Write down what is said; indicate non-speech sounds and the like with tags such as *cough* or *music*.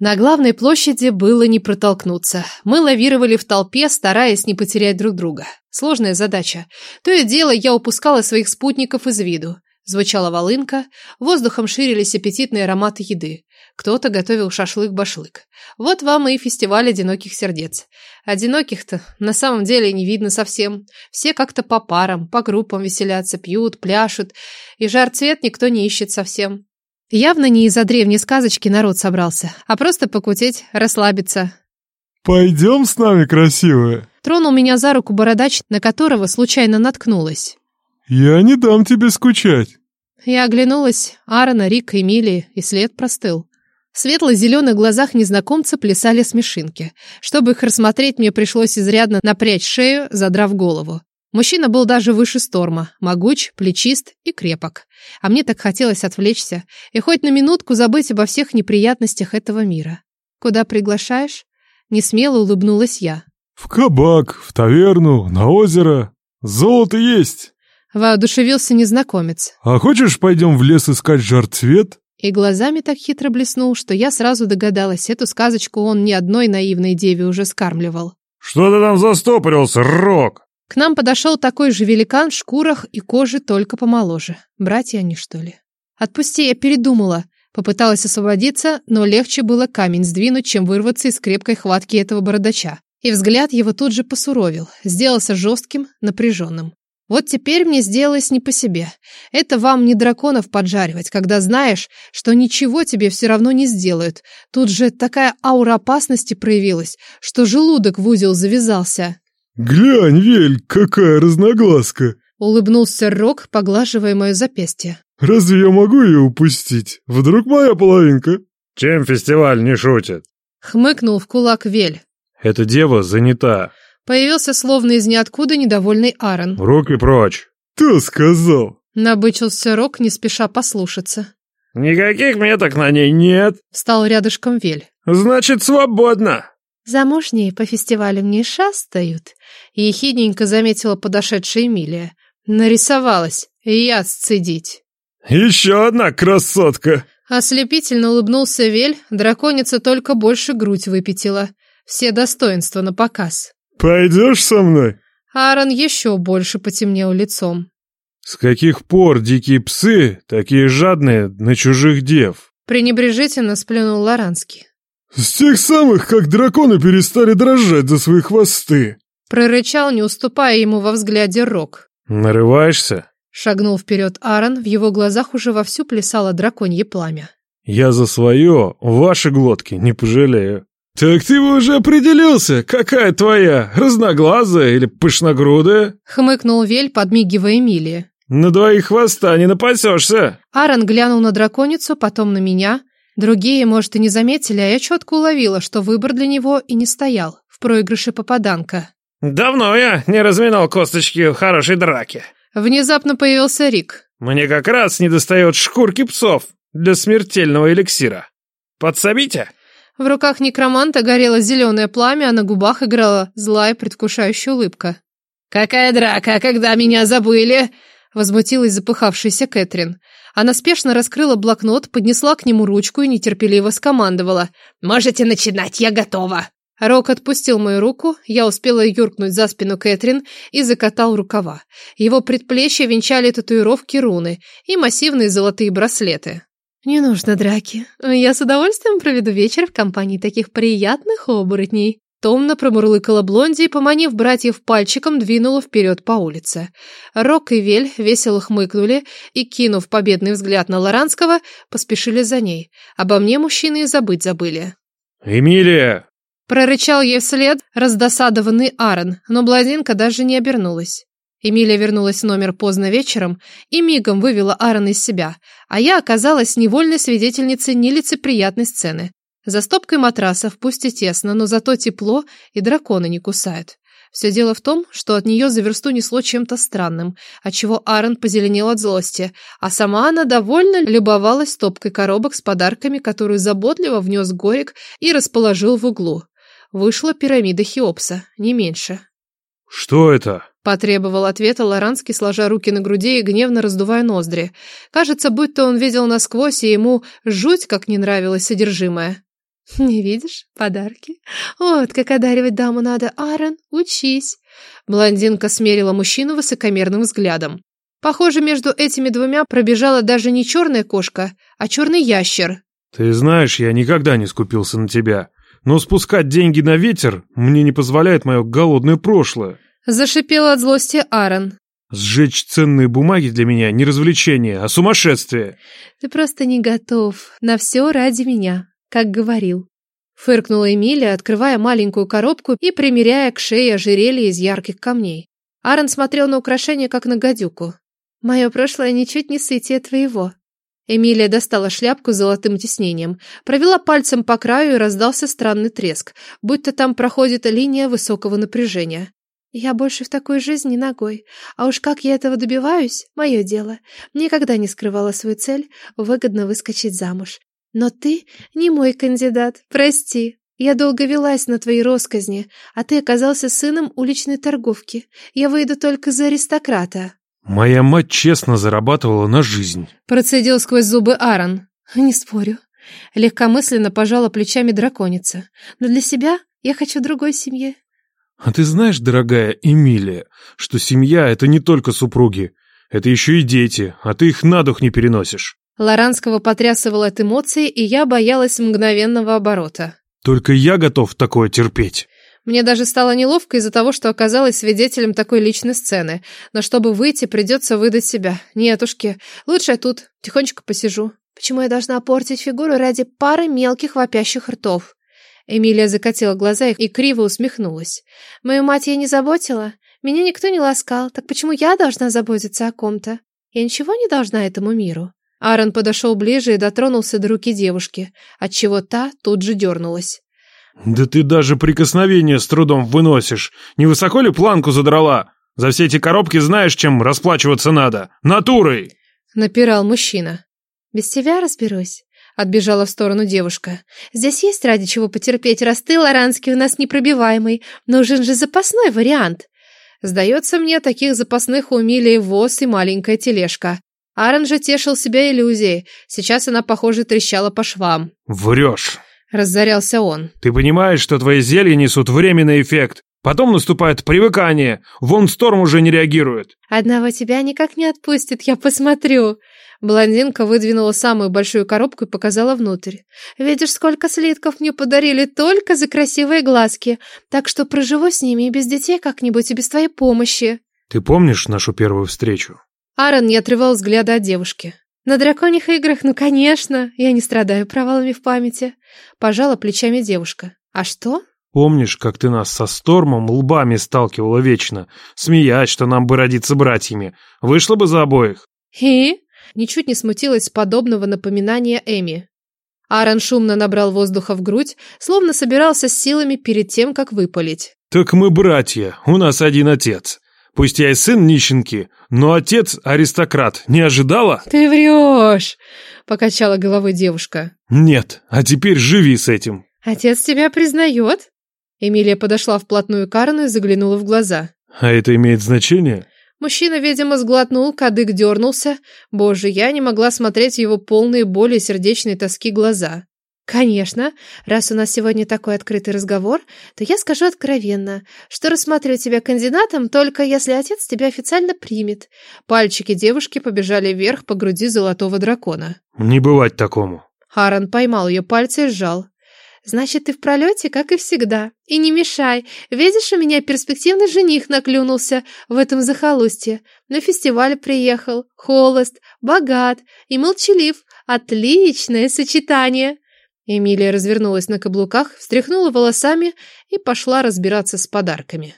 На главной площади было не протолкнуться. Мы лавировали в толпе, стараясь не потерять друг друга. Сложная задача. То и дело я упускала своих спутников из виду. Звучала волынка, воздухом ширились аппетитные ароматы еды. Кто-то готовил шашлык-башлык. Вот вам и фестиваль одиноких сердец. Одиноких-то на самом деле не видно совсем. Все как-то по парам, по группам веселятся, пьют, пляшут. И жар цвет никто не ищет совсем. Явно не из-за древней сказочки народ собрался, а просто покутеть, расслабиться. «Пойдем с нами, красивая!» Тронул меня за руку бородач, на которого случайно наткнулась. «Я не дам тебе скучать!» Я оглянулась. Аарона, Рик, Эмилии, и след простыл. В светло-зеленых глазах незнакомца плясали смешинки. Чтобы их рассмотреть, мне пришлось изрядно напрячь шею, задрав голову. Мужчина был даже выше Сторма, могуч, плечист и крепок. А мне так хотелось отвлечься и хоть на минутку забыть обо всех неприятностях этого мира. «Куда приглашаешь?» Несмело улыбнулась я. «В кабак, в таверну, на озеро. Золото есть!» Воодушевился незнакомец. «А хочешь, пойдем в лес искать жар-цвет?» И глазами так хитро блеснул, что я сразу догадалась, эту сказочку он ни одной наивной деве уже скармливал. «Что ты там застопорился, Рок?» К нам подошел такой же великан в шкурах и коже только помоложе. Братья они, что ли? Отпусти, я передумала. Попыталась освободиться, но легче было камень сдвинуть, чем вырваться из крепкой хватки этого бородача. И взгляд его тут же посуровил, сделался жестким, напряженным. Вот теперь мне сделалось не по себе. Это вам не драконов поджаривать, когда знаешь, что ничего тебе все равно не сделают. Тут же такая аура опасности проявилась, что желудок в узел завязался. «Глянь, Вель, какая разногласка!» Улыбнулся Рок, поглаживая мое запястье. «Разве я могу ее упустить? Вдруг моя половинка?» «Чем фестиваль не шутит?» Хмыкнул в кулак Вель. «Эта дева занята». Появился словно из ниоткуда недовольный Аарон. «Руки прочь!» «Кто сказал?» Набычился Рок, не спеша послушаться. «Никаких меток на ней нет!» Встал рядышком Вель. «Значит, свободно!» Замужние по фестивалям не шастают. Ехидненько заметила подошедшая Эмилия. Нарисовалась. Яд сцедить. «Еще одна красотка!» Ослепительно улыбнулся Вель, драконица только больше грудь выпятила. Все достоинства на показ. «Пойдешь со мной?» Аарон еще больше потемнел лицом. «С каких пор дикие псы такие жадные на чужих дев?» Пренебрежительно сплюнул Лоранский. «С тех самых, как драконы перестали дрожать за свои хвосты!» Прорычал, не уступая ему во взгляде Рок. «Нарываешься?» Шагнул вперед Аарон, в его глазах уже вовсю плясало драконье пламя. «Я за свое, ваши глотки не пожалею». «Так ты уже определился, какая твоя, разноглазая или пышногрудая?» Хмыкнул Вель, подмигивая Эмилии. «На двоих хвоста не напасешься!» Аарон глянул на драконицу, потом на меня. Другие, может, и не заметили, а я четко уловила, что выбор для него и не стоял. В проигрыше попаданка. «Давно я не разминал косточки в хорошей драке». Внезапно появился Рик. «Мне как раз не достает шкурки псов для смертельного эликсира. Подсобите?» В руках некроманта горело зеленое пламя, а на губах играла злая предвкушающая улыбка. «Какая драка, когда меня забыли!» Возмутилась запыхавшаяся Кэтрин. Она спешно раскрыла блокнот, поднесла к нему ручку и нетерпеливо скомандовала. «Можете начинать, я готова!» Рок отпустил мою руку, я успела юркнуть за спину Кэтрин и закатал рукава. Его предплечья венчали татуировки руны и массивные золотые браслеты. «Не нужно драки. Я с удовольствием проведу вечер в компании таких приятных оборотней». Томно промурлыкала Блонди и, поманив братьев пальчиком, двинула вперед по улице. Рок и Вель весело хмыкнули и, кинув победный взгляд на Лоранского, поспешили за ней. Обо мне мужчины и забыть забыли. «Эмилия!» Прорычал ей вслед раздосадованный Аарон, но блондинка даже не обернулась. Эмилия вернулась в номер поздно вечером и мигом вывела Аарона из себя, а я оказалась невольной свидетельницей нелицеприятной сцены. За стопкой матрасов, пусть и тесно, но зато тепло, и драконы не кусают. Все дело в том, что от нее за версту несло чем-то странным, отчего Аарон позеленел от злости, а сама она довольно любовалась стопкой коробок с подарками, которую заботливо внес Горик и расположил в углу. Вышла пирамида Хеопса, не меньше. «Что это?» Потребовал ответа Лоранский, сложа руки на груди и гневно раздувая ноздри. Кажется, будто он видел насквозь, и ему жуть как не нравилось содержимое. *laughs* Не видишь? Подарки. Вот как одаривать даму надо. Аарон, учись. Блондинка смерила мужчину высокомерным взглядом. Похоже, между этими двумя пробежала даже не черная кошка, а черный ящер. Ты знаешь, я никогда не скупился на тебя. Но спускать деньги на ветер мне не позволяет мое голодное прошлое. Зашипел от злости Аарон. Сжечь ценные бумаги для меня не развлечение, а сумасшествие. Ты просто не готов на все ради меня, как говорил. Фыркнула Эмилия, открывая маленькую коробку и примеряя к шее ожерелье из ярких камней. Аарон смотрел на украшение, как на гадюку. «Мое прошлое ничуть не сытие твоего». Эмилия достала шляпку с золотым тиснением, провела пальцем по краю и раздался странный треск, будто там проходит линия высокого напряжения. «Я больше в такой жизни ногой, а уж как я этого добиваюсь, мое дело. Никогда не скрывала свою цель выгодно выскочить замуж. Но ты не мой кандидат, прости. Я долго велась на твои росказни, а ты оказался сыном уличной торговки. Я выйду только за аристократа». Моя мать честно зарабатывала на жизнь. Процедил сквозь зубы Аарон. Не спорю. Легкомысленно пожала плечами драконица. Но для себя я хочу другой семьи. А ты знаешь, дорогая Эмилия, что семья — это не только супруги. Это еще и дети, а ты их на дух не переносишь. Лоранского потрясывало от эмоций, и я боялась мгновенного оборота. Только я готов такое терпеть. Мне даже стало неловко из-за того, что оказалась свидетелем такой личной сцены. Но чтобы выйти, придется выдать себя. Нетушки, лучше я тут тихонечко посижу. Почему я должна портить фигуру ради пары мелких вопящих ртов? Эмилия закатила глаза и криво усмехнулась. Мою мать я не заботила. Меня никто не ласкал. Так почему я должна заботиться о ком-то? Я ничего не должна этому миру. Аарон подошел ближе и дотронулся до руки девушки, отчего та тут же дернулась. «Да ты даже прикосновение с трудом выносишь. Не высоко ли планку задрала? За все эти коробки знаешь, чем расплачиваться надо? Натурой!» Напирал мужчина. «Без тебя разберусь», — отбежала в сторону девушка. «Здесь есть ради чего потерпеть, раз ты, Лоранский, у нас непробиваемый. Нужен же запасной вариант». Сдается мне, таких запасных у Милии воз и маленькая тележка. Аарон же тешил себя иллюзией. Сейчас она, похоже, трещала по швам. «Врешь!» Разорялся он. «Ты понимаешь, что твои зелья несут временный эффект? Потом наступает привыкание. Вон Сторм уже не реагирует». «Одного тебя никак не отпустит, я посмотрю». Блондинка выдвинула самую большую коробку и показала внутрь. «Видишь, сколько слитков мне подарили только за красивые глазки. Так что проживу с ними и без детей как-нибудь, и без твоей помощи». «Ты помнишь нашу первую встречу?» Аарон не отрывал взгляда от девушки. «На драконьих играх? Ну, конечно! Я не страдаю провалами в памяти!» Пожала плечами девушка. «А что?» «Помнишь, как ты нас со Стормом лбами сталкивала вечно, смеясь, что нам бы родиться братьями? Вышла бы за обоих?» «И?» Ничуть не смутилась подобного напоминания Эми. Аарон шумно набрал воздуха в грудь, словно собирался с силами перед тем, как выпалить. «Так мы братья, у нас один отец. Пусть я и сын нищенки, но отец аристократ. Не ожидала?» «Ты врешь!» — покачала головой девушка. «Нет, а теперь живи с этим». «Отец тебя признает?» Эмилия подошла вплотную к Аарону и заглянула в глаза. «А это имеет значение?» Мужчина, видимо, сглотнул, кадык дернулся. Боже, я не могла смотреть в его полные боли и сердечной тоски глаза. Конечно, раз у нас сегодня такой открытый разговор, то я скажу откровенно, что рассматриваю тебя кандидатом только если отец тебя официально примет. Пальчики девушки побежали вверх по груди золотого дракона. Не бывать такому. Харан поймал ее пальцы и сжал. Значит, ты в пролете, как и всегда. И не мешай. Видишь, у меня перспективный жених наклюнулся в этом захолустье. На фестиваль приехал, холост, богат и молчалив. Отличное сочетание. Эмилия развернулась на каблуках, встряхнула волосами и пошла разбираться с подарками.